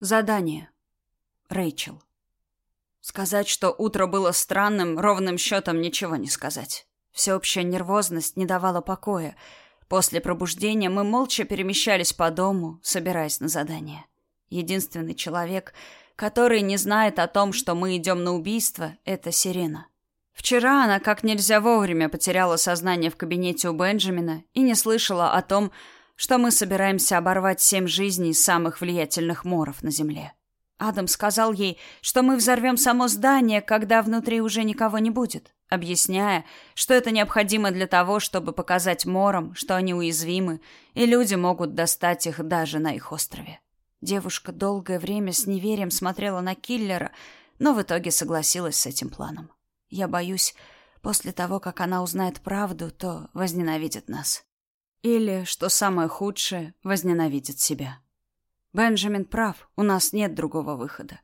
Задание. Рэйчел. Сказать, что утро было странным, ровным счетом ничего не сказать. Всеобщая нервозность не давала покоя. После пробуждения мы молча перемещались по дому, собираясь на задание. Единственный человек, который не знает о том, что мы идем на убийство, это Сирена. Вчера она как нельзя вовремя потеряла сознание в кабинете у Бенджамина и не слышала о том, что мы собираемся оборвать семь жизней самых влиятельных моров на Земле. Адам сказал ей, что мы взорвем само здание, когда внутри уже никого не будет, объясняя, что это необходимо для того, чтобы показать морам, что они уязвимы, и люди могут достать их даже на их острове. Девушка долгое время с неверием смотрела на киллера, но в итоге согласилась с этим планом. Я боюсь, после того, как она узнает правду, то возненавидит нас. Или, что самое худшее, возненавидит себя. Бенджамин прав, у нас нет другого выхода.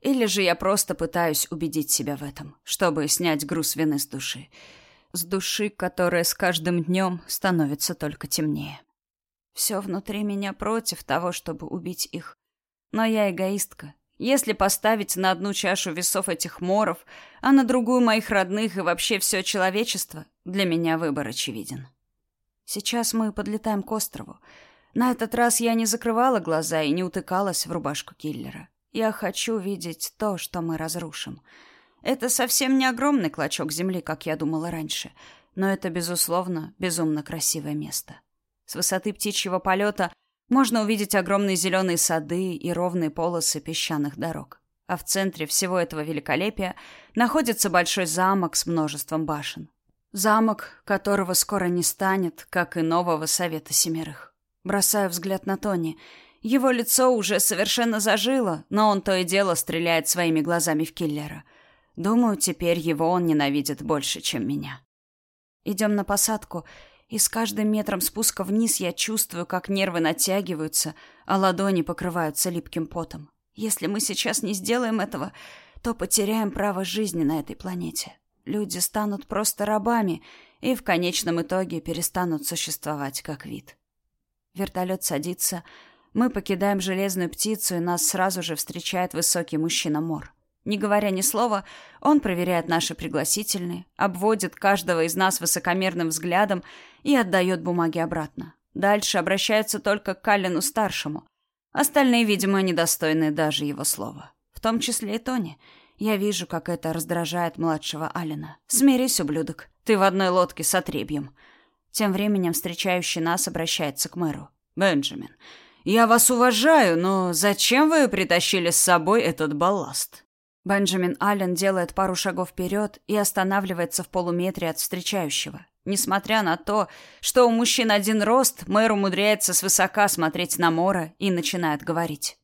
Или же я просто пытаюсь убедить себя в этом, чтобы снять груз вины с души. С души, которая с каждым днем становится только темнее. Все внутри меня против того, чтобы убить их. Но я эгоистка. Если поставить на одну чашу весов этих моров, а на другую моих родных и вообще все человечество, для меня выбор очевиден. Сейчас мы подлетаем к острову. На этот раз я не закрывала глаза и не утыкалась в рубашку киллера. Я хочу видеть то, что мы разрушим. Это совсем не огромный клочок земли, как я думала раньше, но это, безусловно, безумно красивое место. С высоты птичьего полета можно увидеть огромные зеленые сады и ровные полосы песчаных дорог. А в центре всего этого великолепия находится большой замок с множеством башен. Замок, которого скоро не станет, как и нового Совета Семерых. Бросаю взгляд на Тони. Его лицо уже совершенно зажило, но он то и дело стреляет своими глазами в киллера. Думаю, теперь его он ненавидит больше, чем меня. Идем на посадку, и с каждым метром спуска вниз я чувствую, как нервы натягиваются, а ладони покрываются липким потом. Если мы сейчас не сделаем этого, то потеряем право жизни на этой планете люди станут просто рабами и в конечном итоге перестанут существовать как вид. Вертолет садится, мы покидаем железную птицу, и нас сразу же встречает высокий мужчина Мор. Не говоря ни слова, он проверяет наши пригласительные, обводит каждого из нас высокомерным взглядом и отдает бумаги обратно. Дальше обращается только к Каллину старшему. Остальные, видимо, недостойны даже его слова. В том числе и Тони — я вижу, как это раздражает младшего Алина. «Смирись, ублюдок. Ты в одной лодке с отребьем». Тем временем встречающий нас обращается к мэру. «Бенджамин, я вас уважаю, но зачем вы притащили с собой этот балласт?» Бенджамин Аллен делает пару шагов вперед и останавливается в полуметре от встречающего. Несмотря на то, что у мужчин один рост, мэр умудряется свысока смотреть на Мора и начинает говорить.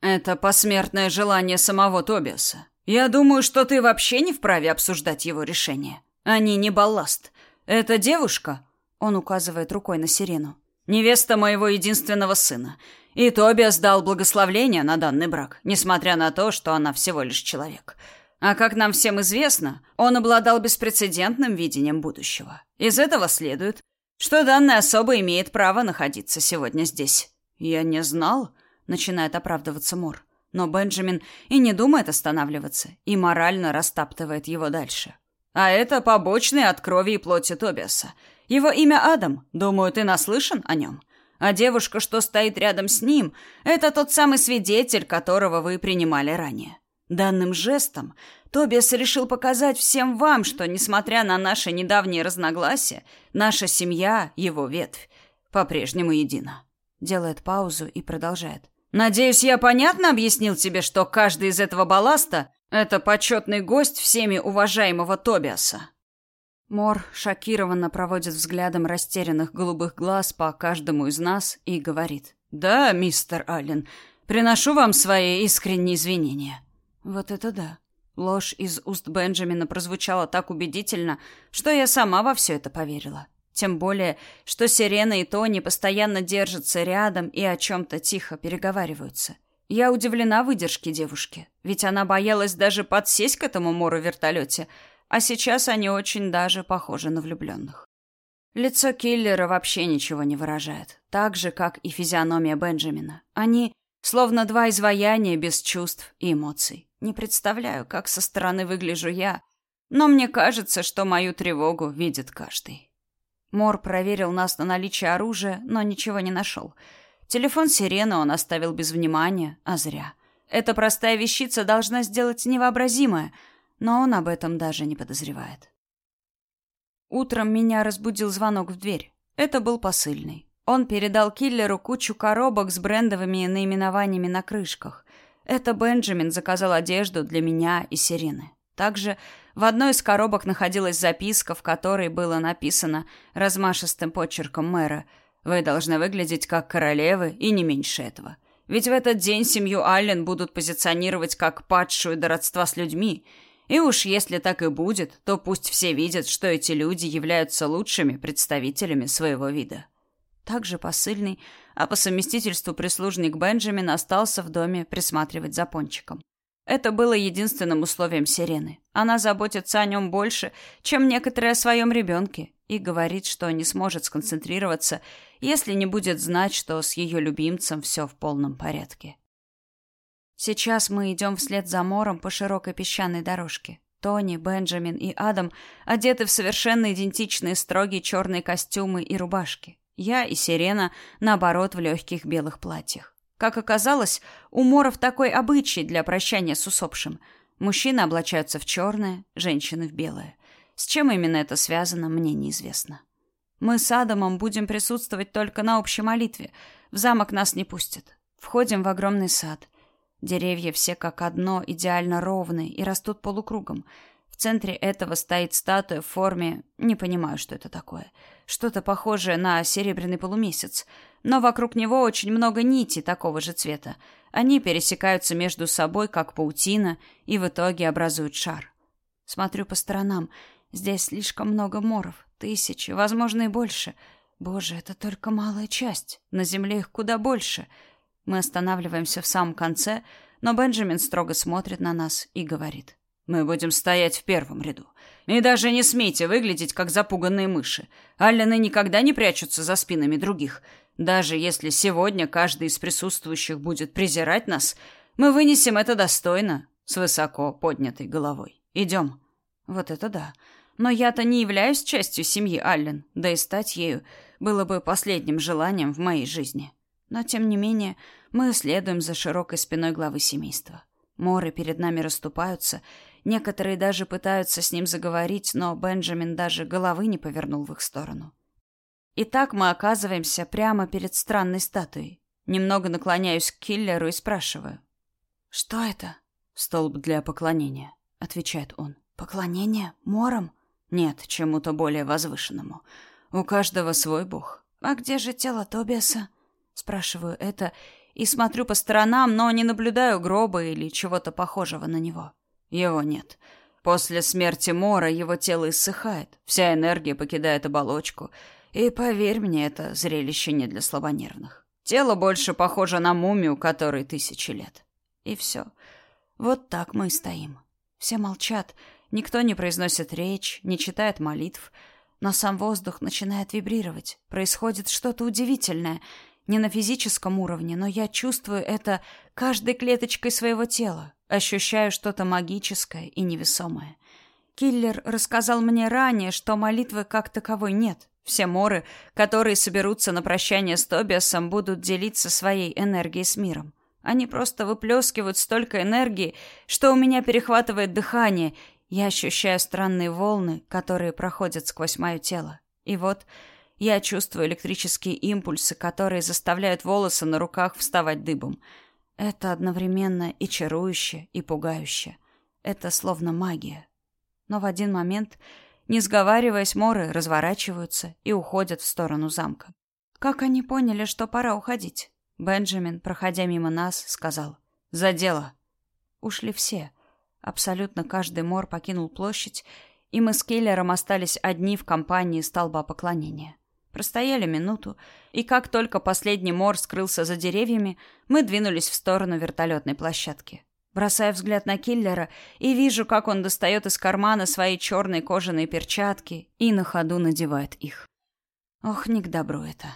«Это посмертное желание самого Тобиаса. Я думаю, что ты вообще не вправе обсуждать его решение. Они не балласт. Это девушка, он указывает рукой на Сирену. Невеста моего единственного сына. И Тобиас дал благословление на данный брак, несмотря на то, что она всего лишь человек. А как нам всем известно, он обладал беспрецедентным видением будущего. Из этого следует, что данная особа имеет право находиться сегодня здесь. Я не знал, начинает оправдываться Мор. Но Бенджамин и не думает останавливаться, и морально растаптывает его дальше. А это побочный от крови и плоти Тобиаса. Его имя Адам, думаю, ты наслышан о нем. А девушка, что стоит рядом с ним, это тот самый свидетель, которого вы принимали ранее. Данным жестом Тобиас решил показать всем вам, что, несмотря на наши недавние разногласия, наша семья, его ветвь, по-прежнему едина. Делает паузу и продолжает. Надеюсь, я понятно объяснил тебе, что каждый из этого балласта — это почетный гость всеми уважаемого Тобиаса. Мор шокированно проводит взглядом растерянных голубых глаз по каждому из нас и говорит. «Да, мистер Аллен, приношу вам свои искренние извинения». Вот это да. Ложь из уст Бенджамина прозвучала так убедительно, что я сама во все это поверила. Тем более, что Сирена и Тони постоянно держатся рядом и о чем-то тихо переговариваются. Я удивлена выдержке девушки, ведь она боялась даже подсесть к этому мору в вертолете, а сейчас они очень даже похожи на влюбленных. Лицо киллера вообще ничего не выражает, так же, как и физиономия Бенджамина. Они Словно два изваяния без чувств и эмоций. Не представляю, как со стороны выгляжу я, но мне кажется, что мою тревогу видит каждый. Мор проверил нас на наличие оружия, но ничего не нашел. Телефон сирены он оставил без внимания, а зря. Эта простая вещица должна сделать невообразимое, но он об этом даже не подозревает. Утром меня разбудил звонок в дверь. Это был посыльный. Он передал киллеру кучу коробок с брендовыми наименованиями на крышках. Это Бенджамин заказал одежду для меня и Сирены. Также в одной из коробок находилась записка, в которой было написано размашистым почерком мэра «Вы должны выглядеть как королевы и не меньше этого». Ведь в этот день семью Аллен будут позиционировать как падшую до родства с людьми. И уж если так и будет, то пусть все видят, что эти люди являются лучшими представителями своего вида. Также посыльный, а по совместительству прислужник Бенджамин остался в доме присматривать за пончиком. Это было единственным условием Сирены. Она заботится о нем больше, чем некоторые о своем ребенке, и говорит, что не сможет сконцентрироваться, если не будет знать, что с ее любимцем все в полном порядке. Сейчас мы идем вслед за Мором по широкой песчаной дорожке. Тони, Бенджамин и Адам одеты в совершенно идентичные строгие черные костюмы и рубашки. Я и Сирена, наоборот, в легких белых платьях. Как оказалось, у моров такой обычай для прощания с усопшим. Мужчины облачаются в черное, женщины в белое. С чем именно это связано, мне неизвестно. Мы с Адамом будем присутствовать только на общей молитве. В замок нас не пустят. Входим в огромный сад. Деревья все как одно, идеально ровные и растут полукругом. В центре этого стоит статуя в форме... Не понимаю, что это такое. Что-то похожее на серебряный полумесяц. Но вокруг него очень много нитей такого же цвета. Они пересекаются между собой, как паутина, и в итоге образуют шар. Смотрю по сторонам. Здесь слишком много моров. Тысячи, возможно, и больше. Боже, это только малая часть. На земле их куда больше. Мы останавливаемся в самом конце, но Бенджамин строго смотрит на нас и говорит. Мы будем стоять в первом ряду. И даже не смейте выглядеть, как запуганные мыши. Аллены никогда не прячутся за спинами других. Даже если сегодня каждый из присутствующих будет презирать нас, мы вынесем это достойно, с высоко поднятой головой. Идем. Вот это да. Но я-то не являюсь частью семьи Аллен, да и стать ею было бы последним желанием в моей жизни. Но, тем не менее, мы следуем за широкой спиной главы семейства. Моры перед нами расступаются, некоторые даже пытаются с ним заговорить, но Бенджамин даже головы не повернул в их сторону. И так мы оказываемся прямо перед странной статуей. Немного наклоняюсь к киллеру и спрашиваю. «Что это?» «Столб для поклонения», — отвечает он. «Поклонение? Мором?» «Нет, чему-то более возвышенному. У каждого свой бог». «А где же тело Тобиаса?» Спрашиваю это и смотрю по сторонам, но не наблюдаю гроба или чего-то похожего на него. Его нет. После смерти Мора его тело иссыхает, вся энергия покидает оболочку. И поверь мне, это зрелище не для слабонервных. Тело больше похоже на мумию, которой тысячи лет. И все. Вот так мы и стоим. Все молчат, никто не произносит речь, не читает молитв, но сам воздух начинает вибрировать. Происходит что-то удивительное — не на физическом уровне, но я чувствую это каждой клеточкой своего тела, ощущаю что-то магическое и невесомое. Киллер рассказал мне ранее, что молитвы как таковой нет. Все моры, которые соберутся на прощание с Тобиасом, будут делиться своей энергией с миром. Они просто выплескивают столько энергии, что у меня перехватывает дыхание. Я ощущаю странные волны, которые проходят сквозь мое тело. И вот я чувствую электрические импульсы, которые заставляют волосы на руках вставать дыбом. Это одновременно и чарующе, и пугающе. Это словно магия. Но в один момент, не сговариваясь, моры разворачиваются и уходят в сторону замка. Как они поняли, что пора уходить? Бенджамин, проходя мимо нас, сказал «За дело». Ушли все. Абсолютно каждый мор покинул площадь, и мы с Келлером остались одни в компании столба поклонения. Простояли минуту, и как только последний мор скрылся за деревьями, мы двинулись в сторону вертолетной площадки. Бросаю взгляд на киллера и вижу, как он достает из кармана свои черные кожаные перчатки и на ходу надевает их. Ох, не к добру это.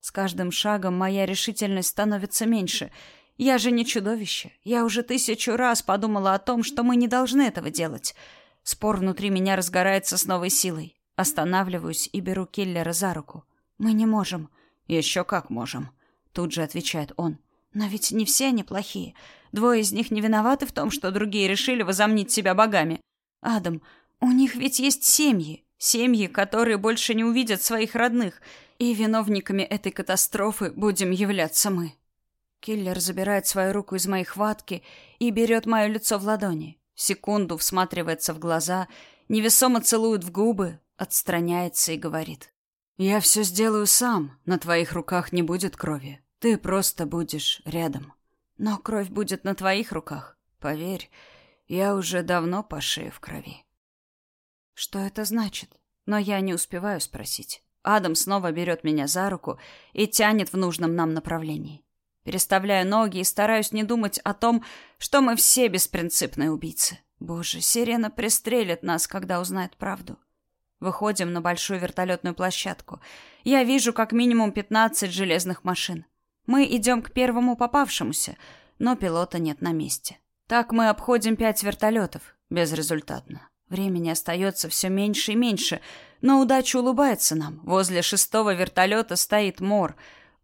С каждым шагом моя решительность становится меньше. Я же не чудовище. Я уже тысячу раз подумала о том, что мы не должны этого делать. Спор внутри меня разгорается с новой силой. Останавливаюсь и беру киллера за руку. Мы не можем. Еще как можем. Тут же отвечает он. Но ведь не все они плохие. Двое из них не виноваты в том, что другие решили возомнить себя богами. Адам, у них ведь есть семьи. Семьи, которые больше не увидят своих родных. И виновниками этой катастрофы будем являться мы. Киллер забирает свою руку из моей хватки и берет мое лицо в ладони. Секунду всматривается в глаза, невесомо целует в губы, отстраняется и говорит. «Я все сделаю сам. На твоих руках не будет крови. Ты просто будешь рядом. Но кровь будет на твоих руках. Поверь, я уже давно по шее в крови». Что это значит? Но я не успеваю спросить. Адам снова берет меня за руку и тянет в нужном нам направлении. Переставляю ноги и стараюсь не думать о том, что мы все беспринципные убийцы. Боже, сирена пристрелит нас, когда узнает правду. Выходим на большую вертолетную площадку. Я вижу как минимум 15 железных машин. Мы идем к первому попавшемуся, но пилота нет на месте. Так мы обходим пять вертолетов. Безрезультатно. Времени остается все меньше и меньше, но удача улыбается нам. Возле шестого вертолета стоит Мор.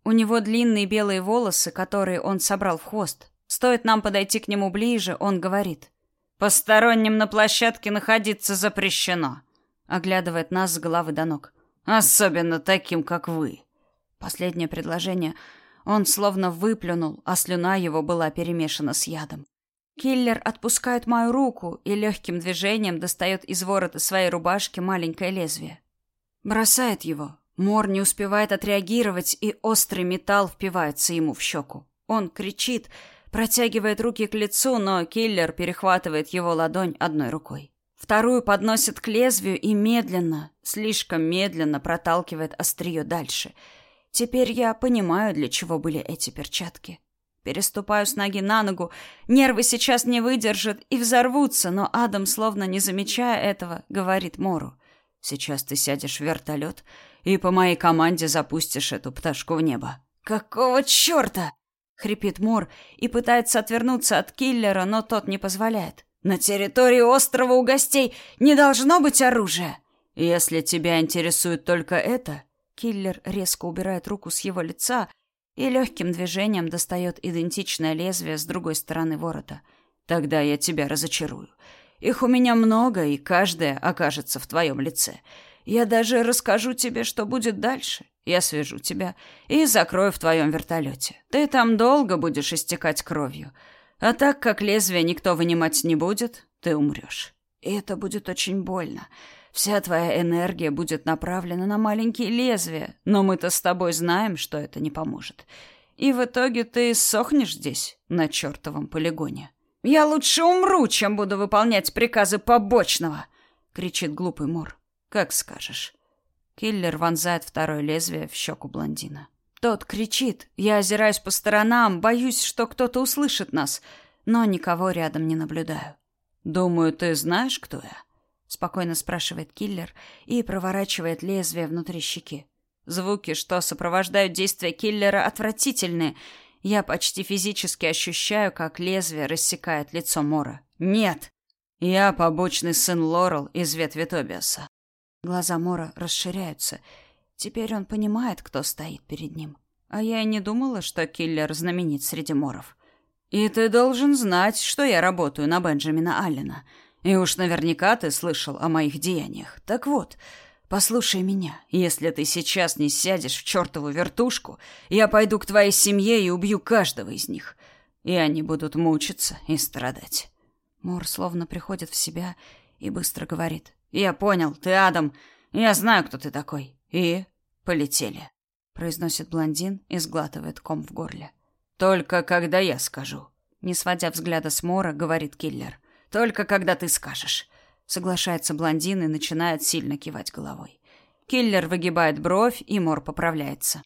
У него длинные белые волосы, которые он собрал в хвост. Стоит нам подойти к нему ближе, он говорит. «Посторонним на площадке находиться запрещено», оглядывает нас с головы до ног. «Особенно таким, как вы». Последнее предложение он словно выплюнул, а слюна его была перемешана с ядом. Киллер отпускает мою руку и легким движением достает из ворота своей рубашки маленькое лезвие. Бросает его. Мор не успевает отреагировать, и острый металл впивается ему в щеку. Он кричит, протягивает руки к лицу, но киллер перехватывает его ладонь одной рукой. Вторую подносит к лезвию и медленно, слишком медленно проталкивает острие дальше. Теперь я понимаю, для чего были эти перчатки. Переступаю с ноги на ногу. Нервы сейчас не выдержат и взорвутся, но Адам, словно не замечая этого, говорит Мору. «Сейчас ты сядешь в вертолет и по моей команде запустишь эту пташку в небо». «Какого черта?» — хрипит Мор и пытается отвернуться от киллера, но тот не позволяет. «На территории острова у гостей не должно быть оружия!» «Если тебя интересует только это...» Киллер резко убирает руку с его лица — и легким движением достает идентичное лезвие с другой стороны ворота. Тогда я тебя разочарую. Их у меня много, и каждая окажется в твоем лице. Я даже расскажу тебе, что будет дальше. Я свяжу тебя и закрою в твоем вертолете. Ты там долго будешь истекать кровью. А так как лезвие никто вынимать не будет, ты умрешь. И это будет очень больно. Вся твоя энергия будет направлена на маленькие лезвия, но мы-то с тобой знаем, что это не поможет. И в итоге ты сохнешь здесь, на чертовом полигоне. «Я лучше умру, чем буду выполнять приказы побочного!» — кричит глупый Мор. «Как скажешь». Киллер вонзает второе лезвие в щеку блондина. Тот кричит. Я озираюсь по сторонам, боюсь, что кто-то услышит нас, но никого рядом не наблюдаю. «Думаю, ты знаешь, кто я?» спокойно спрашивает киллер и проворачивает лезвие внутри щеки. Звуки, что сопровождают действия киллера, отвратительные. Я почти физически ощущаю, как лезвие рассекает лицо Мора. Нет. Я побочный сын Лорел из ветви Тобиаса. Глаза Мора расширяются. Теперь он понимает, кто стоит перед ним. А я и не думала, что киллер знаменит среди моров. И ты должен знать, что я работаю на Бенджамина Аллена. И уж наверняка ты слышал о моих деяниях. Так вот, послушай меня. Если ты сейчас не сядешь в чертову вертушку, я пойду к твоей семье и убью каждого из них. И они будут мучиться и страдать. Мор словно приходит в себя и быстро говорит. «Я понял, ты Адам. Я знаю, кто ты такой. И полетели», — произносит блондин и сглатывает ком в горле. «Только когда я скажу». Не сводя взгляда с Мора, говорит киллер. Только когда ты скажешь. Соглашается блондин и начинает сильно кивать головой. Киллер выгибает бровь, и Мор поправляется.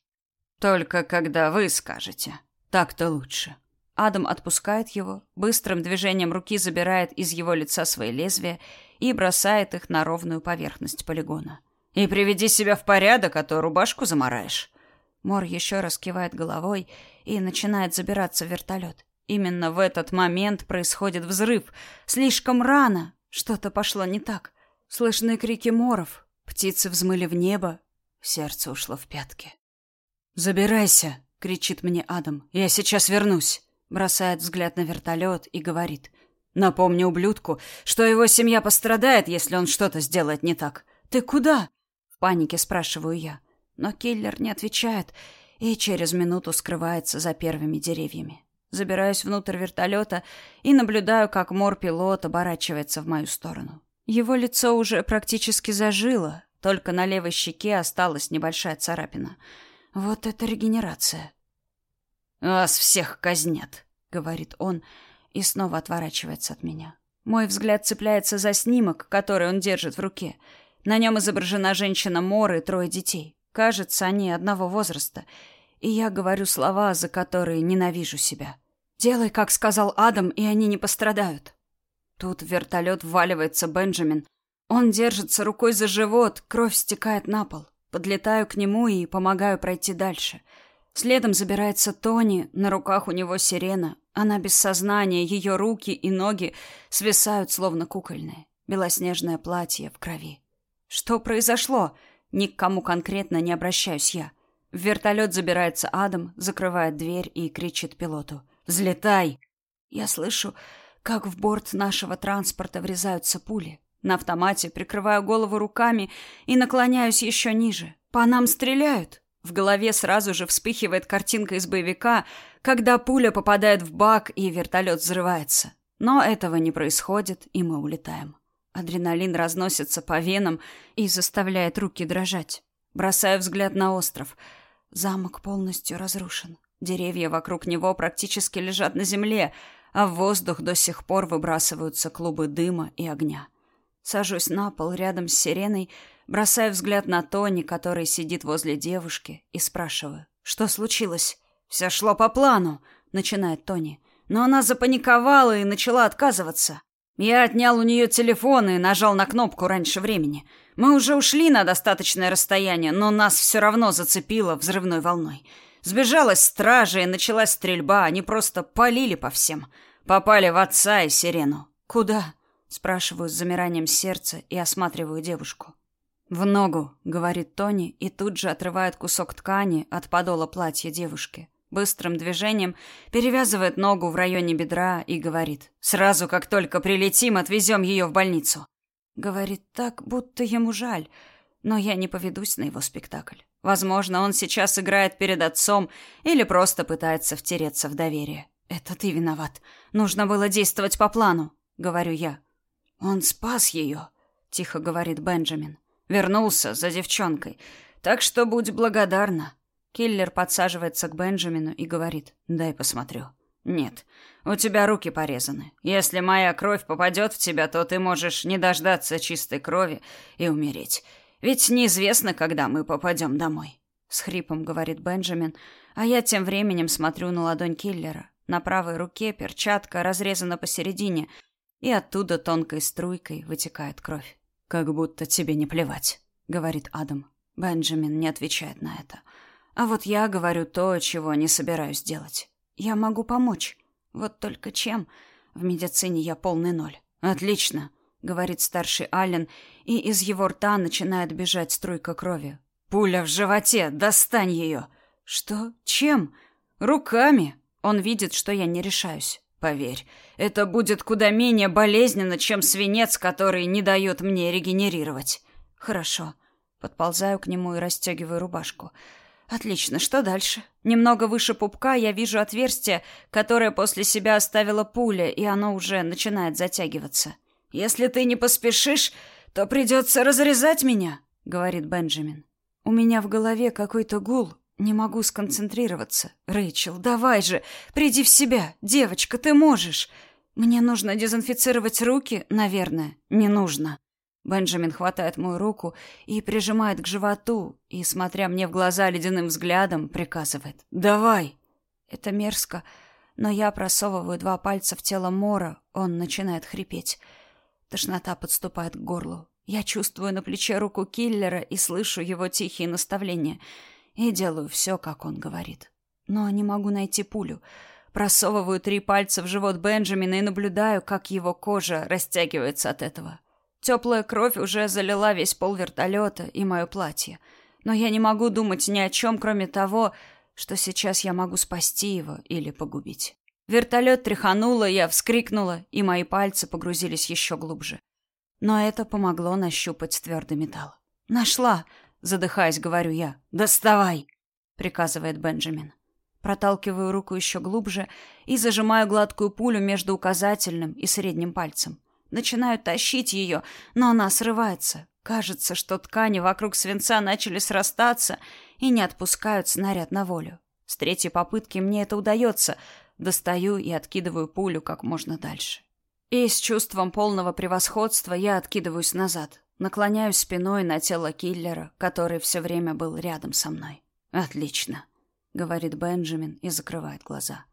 Только когда вы скажете. Так-то лучше. Адам отпускает его, быстрым движением руки забирает из его лица свои лезвия и бросает их на ровную поверхность полигона. И приведи себя в порядок, а то рубашку замараешь. Мор еще раз кивает головой и начинает забираться в вертолет. Именно в этот момент происходит взрыв. Слишком рано. Что-то пошло не так. Слышны крики моров. Птицы взмыли в небо. Сердце ушло в пятки. «Забирайся!» — кричит мне Адам. «Я сейчас вернусь!» Бросает взгляд на вертолет и говорит. «Напомни ублюдку, что его семья пострадает, если он что-то сделает не так. Ты куда?» В панике спрашиваю я. Но киллер не отвечает и через минуту скрывается за первыми деревьями. Забираюсь внутрь вертолета и наблюдаю, как мор-пилот оборачивается в мою сторону. Его лицо уже практически зажило, только на левой щеке осталась небольшая царапина. Вот это регенерация. «Вас всех казнят», — говорит он и снова отворачивается от меня. Мой взгляд цепляется за снимок, который он держит в руке. На нем изображена женщина Мор и трое детей. Кажется, они одного возраста — и я говорю слова, за которые ненавижу себя. «Делай, как сказал Адам, и они не пострадают». Тут в вертолет вваливается Бенджамин. Он держится рукой за живот, кровь стекает на пол. Подлетаю к нему и помогаю пройти дальше. Следом забирается Тони, на руках у него сирена. Она без сознания, ее руки и ноги свисают, словно кукольные. Белоснежное платье в крови. Что произошло? Ни к кому конкретно не обращаюсь я. В вертолет забирается Адам, закрывает дверь и кричит пилоту. «Взлетай!» Я слышу, как в борт нашего транспорта врезаются пули. На автомате прикрываю голову руками и наклоняюсь еще ниже. По нам стреляют. В голове сразу же вспыхивает картинка из боевика, когда пуля попадает в бак и вертолет взрывается. Но этого не происходит, и мы улетаем. Адреналин разносится по венам и заставляет руки дрожать. Бросаю взгляд на остров — Замок полностью разрушен. Деревья вокруг него практически лежат на земле, а в воздух до сих пор выбрасываются клубы дыма и огня. Сажусь на пол рядом с сиреной, бросая взгляд на Тони, который сидит возле девушки, и спрашиваю, что случилось? «Все шло по плану», — начинает Тони. Но она запаниковала и начала отказываться. Я отнял у нее телефон и нажал на кнопку раньше времени. Мы уже ушли на достаточное расстояние, но нас все равно зацепило взрывной волной. Сбежалась стража и началась стрельба, они просто полили по всем. Попали в отца и сирену. «Куда?» — спрашиваю с замиранием сердца и осматриваю девушку. «В ногу», — говорит Тони, и тут же отрывает кусок ткани от подола платья девушки. Быстрым движением перевязывает ногу в районе бедра и говорит. «Сразу, как только прилетим, отвезем ее в больницу». Говорит так, будто ему жаль, но я не поведусь на его спектакль. Возможно, он сейчас играет перед отцом или просто пытается втереться в доверие. «Это ты виноват. Нужно было действовать по плану», — говорю я. «Он спас ее», — тихо говорит Бенджамин. «Вернулся за девчонкой. Так что будь благодарна». Киллер подсаживается к Бенджамину и говорит «Дай посмотрю». «Нет, у тебя руки порезаны. Если моя кровь попадет в тебя, то ты можешь не дождаться чистой крови и умереть. Ведь неизвестно, когда мы попадем домой». С хрипом говорит Бенджамин, а я тем временем смотрю на ладонь киллера. На правой руке перчатка разрезана посередине, и оттуда тонкой струйкой вытекает кровь. «Как будто тебе не плевать», — говорит Адам. Бенджамин не отвечает на это. А вот я говорю то, чего не собираюсь делать. Я могу помочь. Вот только чем? В медицине я полный ноль. Отлично, говорит старший Аллен, и из его рта начинает бежать струйка крови. Пуля в животе, достань ее. Что? Чем? Руками. Он видит, что я не решаюсь. Поверь, это будет куда менее болезненно, чем свинец, который не дает мне регенерировать. Хорошо. Подползаю к нему и расстегиваю рубашку. Отлично, что дальше? Немного выше пупка я вижу отверстие, которое после себя оставила пуля, и оно уже начинает затягиваться. Если ты не поспешишь, то придется разрезать меня, говорит Бенджамин. У меня в голове какой-то гул, не могу сконцентрироваться. Рэйчел, давай же, приди в себя, девочка, ты можешь. Мне нужно дезинфицировать руки, наверное. Не нужно. Бенджамин хватает мою руку и прижимает к животу, и, смотря мне в глаза ледяным взглядом, приказывает «Давай!». Это мерзко, но я просовываю два пальца в тело Мора, он начинает хрипеть. Тошнота подступает к горлу. Я чувствую на плече руку киллера и слышу его тихие наставления. и делаю все, как он говорит. Но не могу найти пулю. Просовываю три пальца в живот Бенджамина и наблюдаю, как его кожа растягивается от этого. Теплая кровь уже залила весь пол вертолета и мое платье. Но я не могу думать ни о чем, кроме того, что сейчас я могу спасти его или погубить. Вертолет тряхануло, я вскрикнула, и мои пальцы погрузились еще глубже. Но это помогло нащупать твердый металл. «Нашла!» — задыхаясь, говорю я. «Доставай!» — приказывает Бенджамин. Проталкиваю руку еще глубже и зажимаю гладкую пулю между указательным и средним пальцем. Начинаю тащить ее, но она срывается. Кажется, что ткани вокруг свинца начали срастаться и не отпускают снаряд на волю. С третьей попытки мне это удается. Достаю и откидываю пулю как можно дальше. И с чувством полного превосходства я откидываюсь назад, наклоняюсь спиной на тело киллера, который все время был рядом со мной. «Отлично», — говорит Бенджамин и закрывает глаза.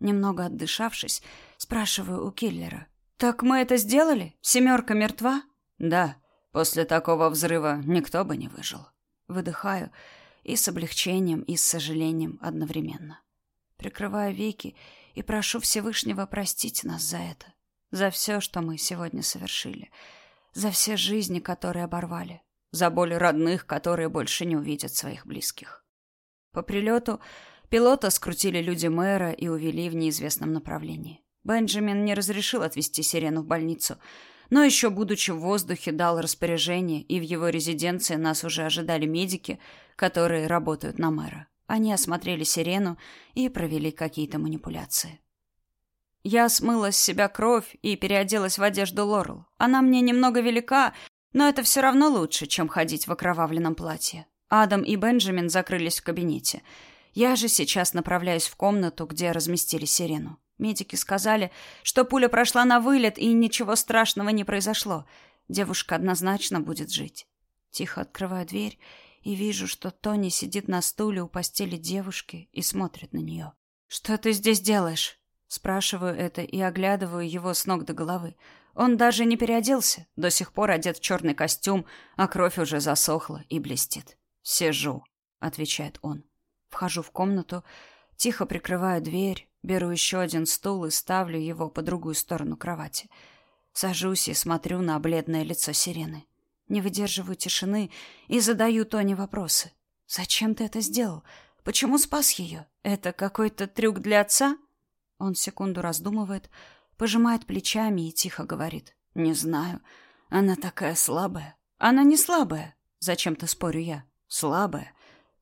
Немного отдышавшись, спрашиваю у киллера. «Так мы это сделали? Семерка мертва?» «Да, после такого взрыва никто бы не выжил». Выдыхаю и с облегчением, и с сожалением одновременно. Прикрываю веки и прошу Всевышнего простить нас за это за все, что мы сегодня совершили, за все жизни, которые оборвали, за боль родных, которые больше не увидят своих близких. По прилету пилота скрутили люди мэра и увели в неизвестном направлении. Бенджамин не разрешил отвезти Сирену в больницу, но еще будучи в воздухе дал распоряжение, и в его резиденции нас уже ожидали медики, которые работают на мэра. Они осмотрели Сирену и провели какие-то манипуляции. Я смыла с себя кровь и переоделась в одежду Лорел. Она мне немного велика, но это все равно лучше, чем ходить в окровавленном платье. Адам и Бенджамин закрылись в кабинете. Я же сейчас направляюсь в комнату, где разместили сирену. Медики сказали, что пуля прошла на вылет, и ничего страшного не произошло. Девушка однозначно будет жить. Тихо открываю дверь и вижу, что Тони сидит на стуле у постели девушки и смотрит на нее. «Что ты здесь делаешь?» Спрашиваю это и оглядываю его с ног до головы. Он даже не переоделся, до сих пор одет в черный костюм, а кровь уже засохла и блестит. «Сижу», — отвечает он. Вхожу в комнату, тихо прикрываю дверь, беру еще один стул и ставлю его по другую сторону кровати. Сажусь и смотрю на бледное лицо сирены. Не выдерживаю тишины и задаю Тони вопросы. «Зачем ты это сделал? Почему спас ее? Это какой-то трюк для отца?» Он секунду раздумывает, пожимает плечами и тихо говорит. «Не знаю. Она такая слабая». «Она не слабая», — зачем-то спорю я. «Слабая.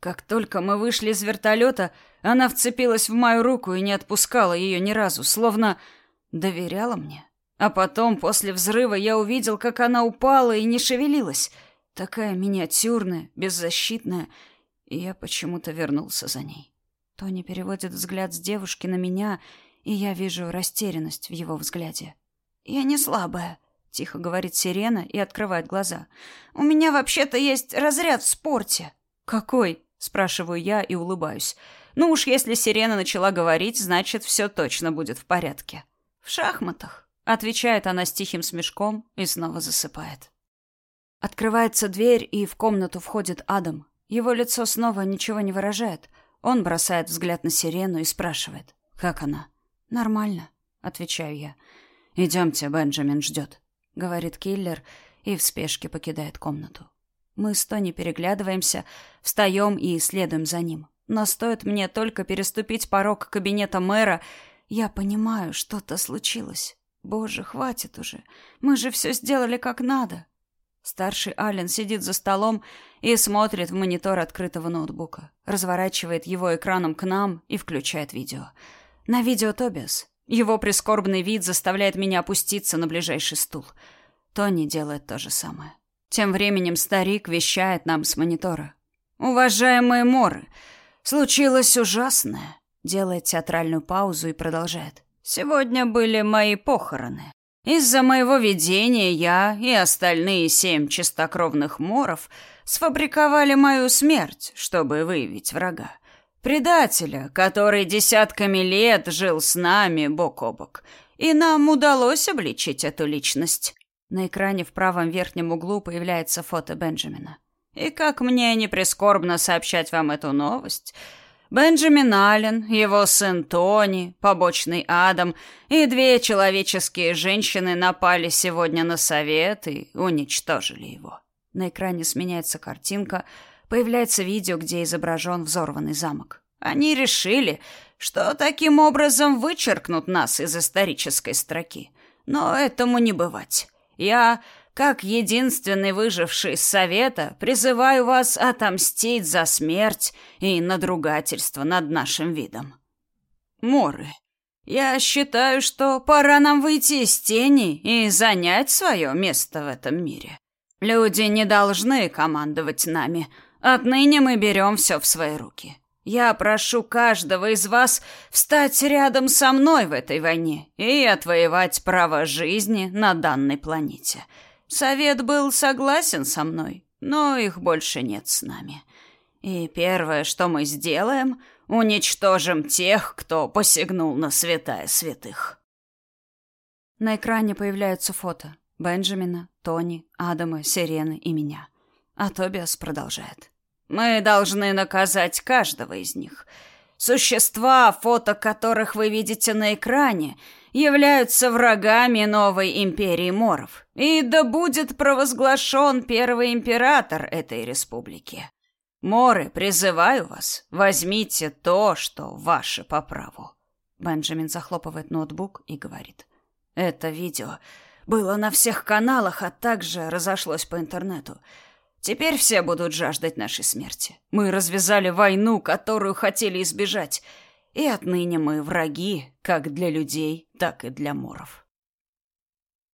Как только мы вышли из вертолета, она вцепилась в мою руку и не отпускала ее ни разу, словно доверяла мне. А потом, после взрыва, я увидел, как она упала и не шевелилась. Такая миниатюрная, беззащитная, и я почему-то вернулся за ней. Тони переводит взгляд с девушки на меня и я вижу растерянность в его взгляде. «Я не слабая», — тихо говорит Сирена и открывает глаза. «У меня вообще-то есть разряд в спорте». «Какой?» — спрашиваю я и улыбаюсь. «Ну уж если Сирена начала говорить, значит, все точно будет в порядке». «В шахматах», — отвечает она с тихим смешком и снова засыпает. Открывается дверь, и в комнату входит Адам. Его лицо снова ничего не выражает. Он бросает взгляд на Сирену и спрашивает, как она. «Нормально», — отвечаю я. «Идемте, Бенджамин ждет», — говорит киллер и в спешке покидает комнату. Мы с Тони переглядываемся, встаем и следуем за ним. Но стоит мне только переступить порог кабинета мэра, я понимаю, что-то случилось. Боже, хватит уже. Мы же все сделали как надо. Старший Ален сидит за столом и смотрит в монитор открытого ноутбука, разворачивает его экраном к нам и включает видео. На видео Тобиас. Его прискорбный вид заставляет меня опуститься на ближайший стул. Тони делает то же самое. Тем временем старик вещает нам с монитора. «Уважаемые моры, случилось ужасное», — делает театральную паузу и продолжает. «Сегодня были мои похороны. Из-за моего видения я и остальные семь чистокровных моров сфабриковали мою смерть, чтобы выявить врага. Предателя, который десятками лет жил с нами бок о бок. И нам удалось обличить эту личность. На экране в правом верхнем углу появляется фото Бенджамина. И как мне не прискорбно сообщать вам эту новость, Бенджамин Аллен, его сын Тони, побочный Адам и две человеческие женщины напали сегодня на совет и уничтожили его. На экране сменяется картинка, появляется видео, где изображен взорванный замок. Они решили, что таким образом вычеркнут нас из исторической строки. Но этому не бывать. Я, как единственный выживший из совета, призываю вас отомстить за смерть и надругательство над нашим видом. Моры, я считаю, что пора нам выйти из тени и занять свое место в этом мире. Люди не должны командовать нами. Отныне мы берем все в свои руки. Я прошу каждого из вас встать рядом со мной в этой войне и отвоевать право жизни на данной планете. Совет был согласен со мной, но их больше нет с нами. И первое, что мы сделаем, уничтожим тех, кто посягнул на святая святых. На экране появляются фото Бенджамина, Тони, Адама, Сирены и меня. А Тобиас продолжает. Мы должны наказать каждого из них. Существа, фото которых вы видите на экране, являются врагами новой империи Моров. И да будет провозглашен первый император этой республики. Моры, призываю вас, возьмите то, что ваше по праву. Бенджамин захлопывает ноутбук и говорит. Это видео было на всех каналах, а также разошлось по интернету. Теперь все будут жаждать нашей смерти. Мы развязали войну, которую хотели избежать, и отныне мы враги как для людей, так и для моров.